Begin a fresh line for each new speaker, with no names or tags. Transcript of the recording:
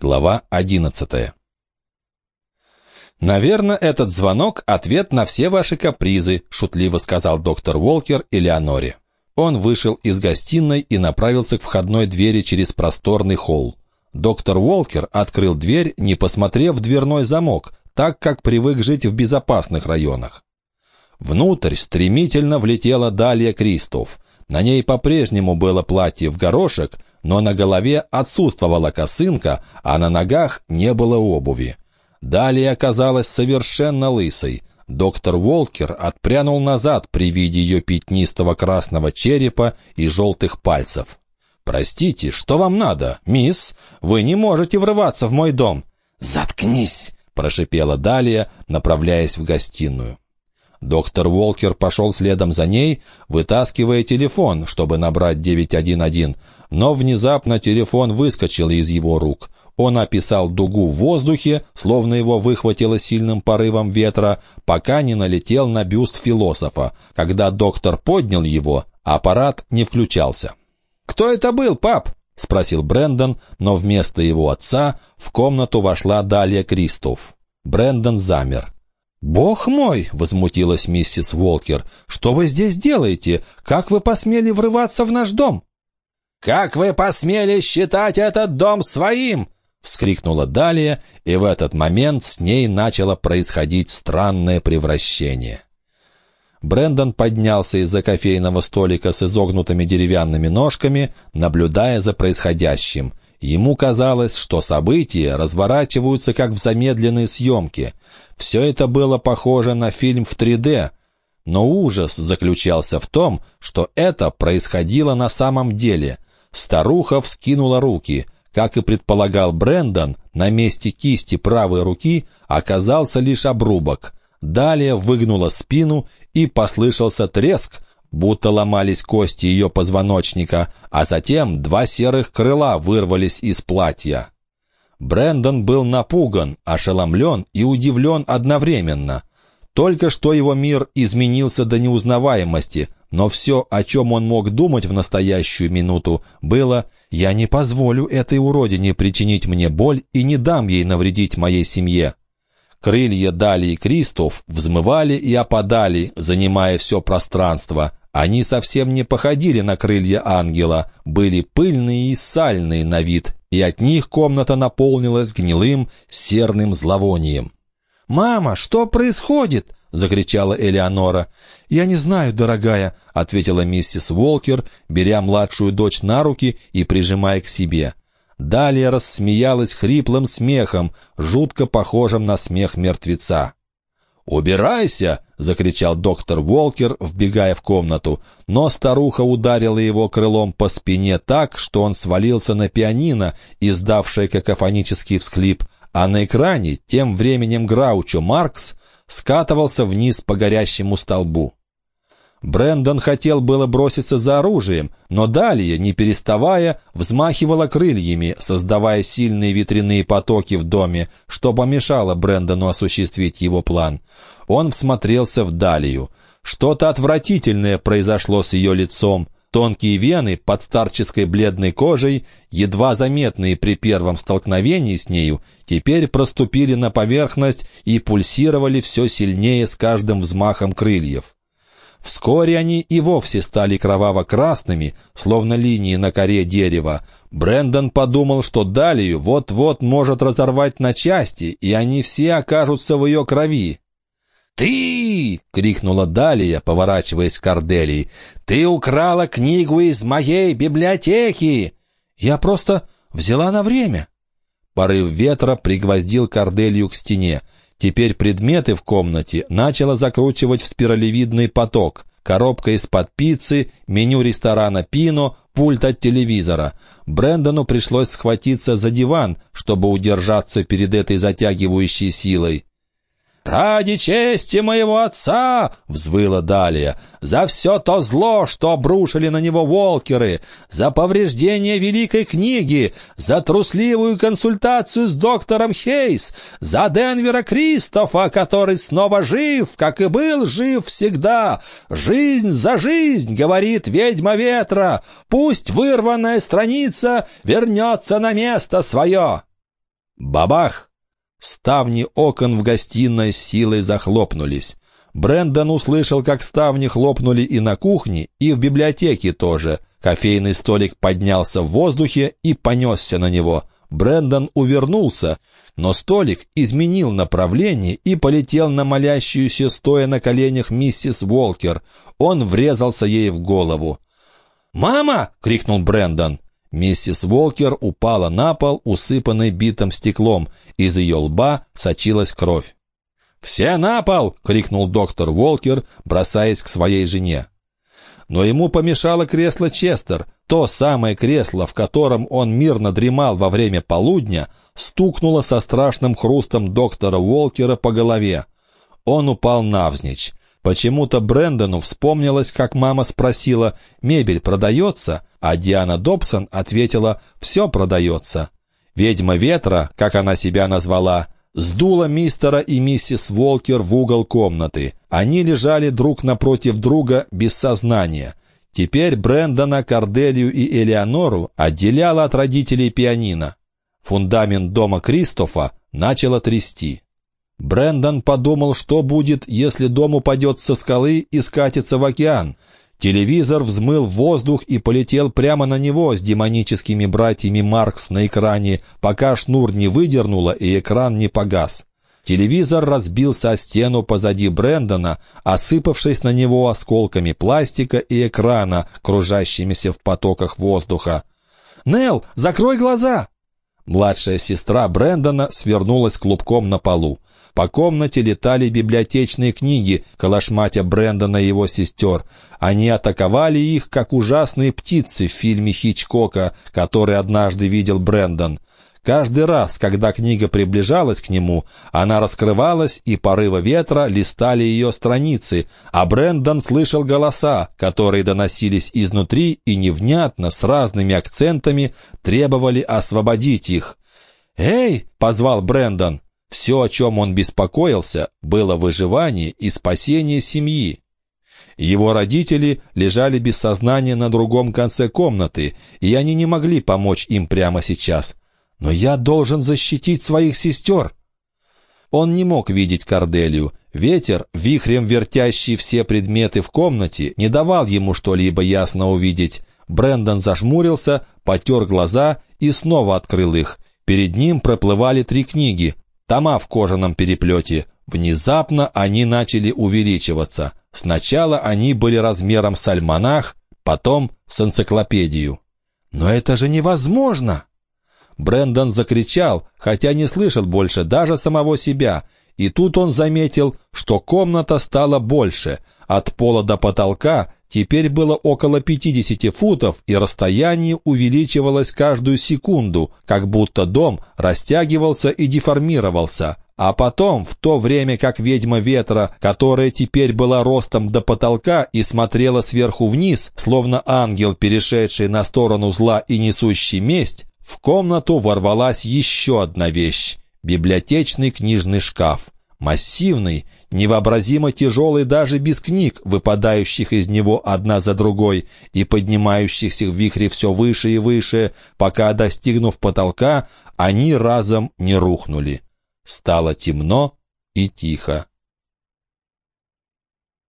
Глава одиннадцатая. «Наверное, этот звонок — ответ на все ваши капризы», — шутливо сказал доктор Уолкер Элеоноре. Он вышел из гостиной и направился к входной двери через просторный холл. Доктор Уолкер открыл дверь, не посмотрев в дверной замок, так как привык жить в безопасных районах. Внутрь стремительно влетела Далия Кристоф. На ней по-прежнему было платье в горошек, но на голове отсутствовала косынка, а на ногах не было обуви. Далее оказалась совершенно лысой. Доктор Волкер отпрянул назад при виде ее пятнистого красного черепа и желтых пальцев. «Простите, что вам надо, мисс? Вы не можете врываться в мой дом!» «Заткнись!» — прошипела Далия, направляясь в гостиную. Доктор Волкер пошел следом за ней, вытаскивая телефон, чтобы набрать 911, но внезапно телефон выскочил из его рук. Он описал дугу в воздухе, словно его выхватило сильным порывом ветра, пока не налетел на бюст философа. Когда доктор поднял его, аппарат не включался. «Кто это был, пап?» — спросил Брэндон, но вместо его отца в комнату вошла Далия Кристоф. Брэндон замер. «Бог мой!» — возмутилась миссис Уолкер. «Что вы здесь делаете? Как вы посмели врываться в наш дом?» «Как вы посмели считать этот дом своим?» — вскрикнула Далия, и в этот момент с ней начало происходить странное превращение. Брендон поднялся из-за кофейного столика с изогнутыми деревянными ножками, наблюдая за происходящим. Ему казалось, что события разворачиваются как в замедленной съемке. Все это было похоже на фильм в 3D, но ужас заключался в том, что это происходило на самом деле. Старуха вскинула руки. Как и предполагал Брендон, на месте кисти правой руки оказался лишь обрубок. Далее выгнула спину и послышался треск, будто ломались кости ее позвоночника, а затем два серых крыла вырвались из платья. Брендон был напуган, ошеломлен и удивлен одновременно. Только что его мир изменился до неузнаваемости, но все, о чем он мог думать в настоящую минуту, было «Я не позволю этой уродине причинить мне боль и не дам ей навредить моей семье». Крылья Дали и Кристоф взмывали и опадали, занимая все пространство, они совсем не походили на крылья ангела, были пыльные и сальные на вид, и от них комната наполнилась гнилым серным зловонием. «Мама, что происходит?» — закричала Элеонора. «Я не знаю, дорогая», — ответила миссис Волкер, беря младшую дочь на руки и прижимая к себе. Далее рассмеялась хриплым смехом, жутко похожим на смех мертвеца. «Убирайся!» — закричал доктор Уолкер, вбегая в комнату. Но старуха ударила его крылом по спине так, что он свалился на пианино, издавшее какофонический всхлип, а на экране тем временем Граучо Маркс скатывался вниз по горящему столбу. Брендон хотел было броситься за оружием, но далее, не переставая, взмахивала крыльями, создавая сильные ветряные потоки в доме, что помешало Брендону осуществить его план. Он всмотрелся в Далию. Что-то отвратительное произошло с ее лицом. Тонкие вены под старческой бледной кожей, едва заметные при первом столкновении с нею, теперь проступили на поверхность и пульсировали все сильнее с каждым взмахом крыльев. Вскоре они и вовсе стали кроваво-красными, словно линии на коре дерева. Брендон подумал, что Далию вот-вот может разорвать на части, и они все окажутся в ее крови. «Ты!» — крикнула Далия, поворачиваясь к Корделии. «Ты украла книгу из моей библиотеки!» «Я просто взяла на время!» Порыв ветра пригвоздил Корделию к стене. Теперь предметы в комнате начало закручивать в спиралевидный поток. Коробка из-под пиццы, меню ресторана «Пино», пульт от телевизора. Брэндону пришлось схватиться за диван, чтобы удержаться перед этой затягивающей силой. «Ради чести моего отца!» — взвыла Далия. «За все то зло, что обрушили на него волкеры! За повреждение великой книги! За трусливую консультацию с доктором Хейс! За Денвера Кристофа, который снова жив, как и был жив всегда! Жизнь за жизнь!» — говорит ведьма ветра! «Пусть вырванная страница вернется на место свое!» Бабах! Ставни окон в гостиной силой захлопнулись. Брендон услышал, как ставни хлопнули и на кухне, и в библиотеке тоже. Кофейный столик поднялся в воздухе и понесся на него. Брендон увернулся, но столик изменил направление и полетел на молящуюся, стоя на коленях миссис Волкер. Он врезался ей в голову. «Мама!» — крикнул Брендон. Миссис Волкер упала на пол, усыпанный битым стеклом. Из ее лба сочилась кровь. «Все на пол!» — крикнул доктор Волкер, бросаясь к своей жене. Но ему помешало кресло Честер. То самое кресло, в котором он мирно дремал во время полудня, стукнуло со страшным хрустом доктора Волкера по голове. Он упал навзничь. Почему-то Брэндону вспомнилось, как мама спросила «Мебель продается?», а Диана Добсон ответила «Все продается». Ведьма ветра, как она себя назвала, сдула мистера и миссис Волкер в угол комнаты. Они лежали друг напротив друга без сознания. Теперь Брэндона, Корделию и Элеонору отделяла от родителей пианино. Фундамент дома Кристофа начало трясти. Брэндон подумал, что будет, если дом упадет со скалы и скатится в океан – Телевизор взмыл в воздух и полетел прямо на него с демоническими братьями Маркс на экране, пока шнур не выдернуло и экран не погас. Телевизор разбился о стену позади Брэндона, осыпавшись на него осколками пластика и экрана, кружащимися в потоках воздуха. «Нелл, закрой глаза!» Младшая сестра Брэндона свернулась клубком на полу. По комнате летали библиотечные книги, калашматя Брэндона и его сестер. Они атаковали их, как ужасные птицы в фильме Хичкока, который однажды видел Брэндон. Каждый раз, когда книга приближалась к нему, она раскрывалась, и порывы ветра листали ее страницы, а Брэндон слышал голоса, которые доносились изнутри и невнятно, с разными акцентами, требовали освободить их. «Эй!» — позвал Брэндон. Все, о чем он беспокоился, было выживание и спасение семьи. Его родители лежали без сознания на другом конце комнаты, и они не могли помочь им прямо сейчас. «Но я должен защитить своих сестер!» Он не мог видеть Корделию. Ветер, вихрем вертящий все предметы в комнате, не давал ему что-либо ясно увидеть. Брендон зажмурился, потер глаза и снова открыл их. Перед ним проплывали три книги тома в кожаном переплете. Внезапно они начали увеличиваться. Сначала они были размером с альманах, потом с энциклопедию. «Но это же невозможно!» Брендон закричал, хотя не слышал больше даже самого себя. И тут он заметил, что комната стала больше. От пола до потолка теперь было около 50 футов, и расстояние увеличивалось каждую секунду, как будто дом растягивался и деформировался. А потом, в то время как ведьма ветра, которая теперь была ростом до потолка и смотрела сверху вниз, словно ангел, перешедший на сторону зла и несущий месть, в комнату ворвалась еще одна вещь — библиотечный книжный шкаф. Массивный, невообразимо тяжелый даже без книг, выпадающих из него одна за другой и поднимающихся в вихре все выше и выше, пока, достигнув потолка, они разом не рухнули. Стало темно и тихо.